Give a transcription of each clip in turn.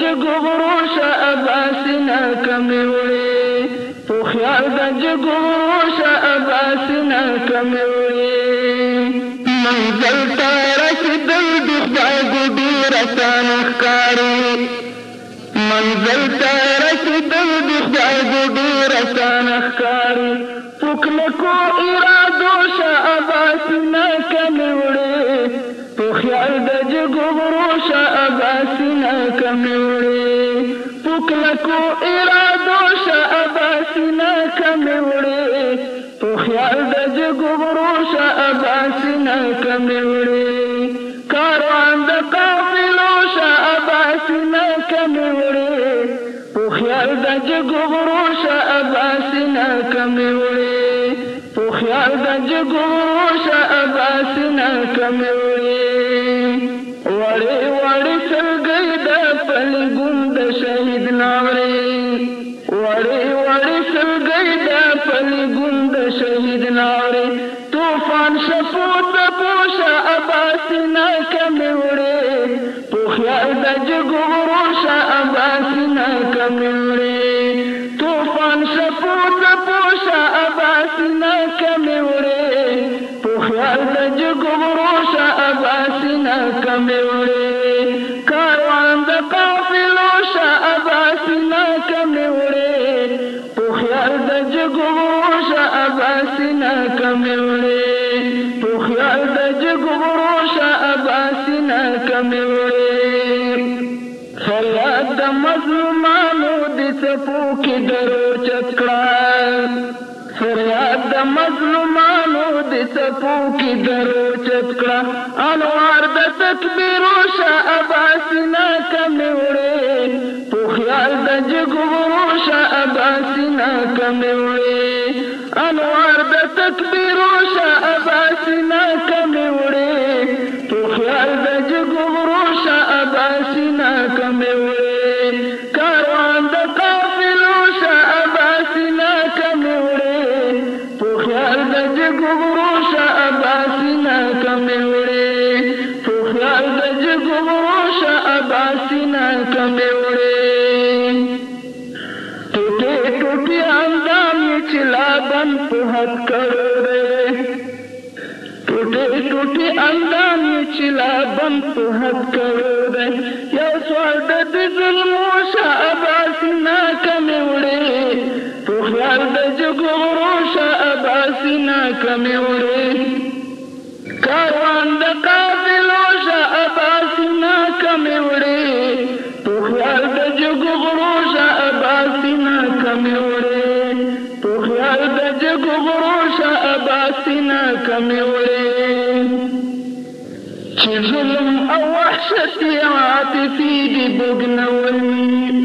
د ګورو شا اباسنا کمې وړې په خیال د ګورو شا اباسنا کمې وړې منزل ته رسیدل د خدای ګډي رسان ښکاری منزل ته رسیدل د خدای ګډي رسان ښکاری فکر کو ارادو شا اباسنا کمې وړې خیال د جګړو شا اباسینا کمړي پوکلا کو ارادو شا اباسینا کمړي په خیال د جګړو شا اباسینا کمړي کاروان د قافلو شا اباسینا کمړي په خیال د جګړو شا اباسینا کمړي خیال د جګوش عباس نه کموي وړي وړي سرګي د پلګون د شهید ناوري وړي وړي سرګي د پلګون د شهید ناوري طوفان شپوت پوش عباس نه کموي په خیال د جګوش عباس نه کموي کمې وړې کاروان د قافلو شا اباسنا کمې وړې پوخیار د جګو شا اباسنا کمې وړې پوخیار د جګو شا اباسنا کمې وړې فریاد د مظلومانو د څپو کې درو چکړه فریاد د مظلومانو د سپو کې درو چت کړه انوار د تکبیر او شاه اباسینا کمې وړې په خیال د جګورو شاه اباسینا کمې وړې انوار د تکبیر شا اباسینا کمی وڑے ٹوٹے ٹوٹے اندام یہ چلا بن پہت کر رے ٹوٹے ٹوٹے اندام یہ چلا بن پہت کر رے یا سوال د ظلم شا اباسینا کمی وڑے پخلار د جگو شا اباسینا کمی وڑے کاروان د کار غروش اباسینا کمی وړي چې ظلم او وحشت عاطفي دي بوګنولي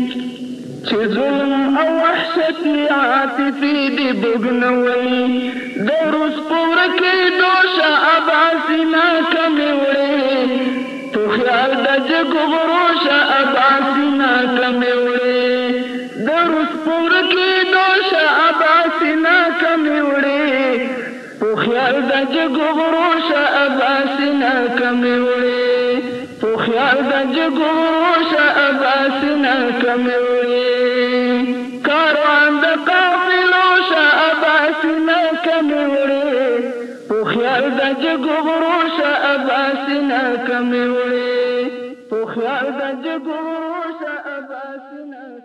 چې ظلم او وحشت عاطفي دي بوګنولي د روس پور کې دوش اباسینا کمی وړي تو خیال د جګو غروش اباسینا کمی وړي د روس پور کې اباسنا کمیوڑی پو خیال دا جگو غروش اباسنا کمیوڑی پو خیال دا جگو غروش اباسنا کمیوڑی کاروان دا قافلوش اباسنا کمیوڑی پو خیال دا جگو غروش اباسنا کمیوڑی پو خیال دا جگو غروش اباسنا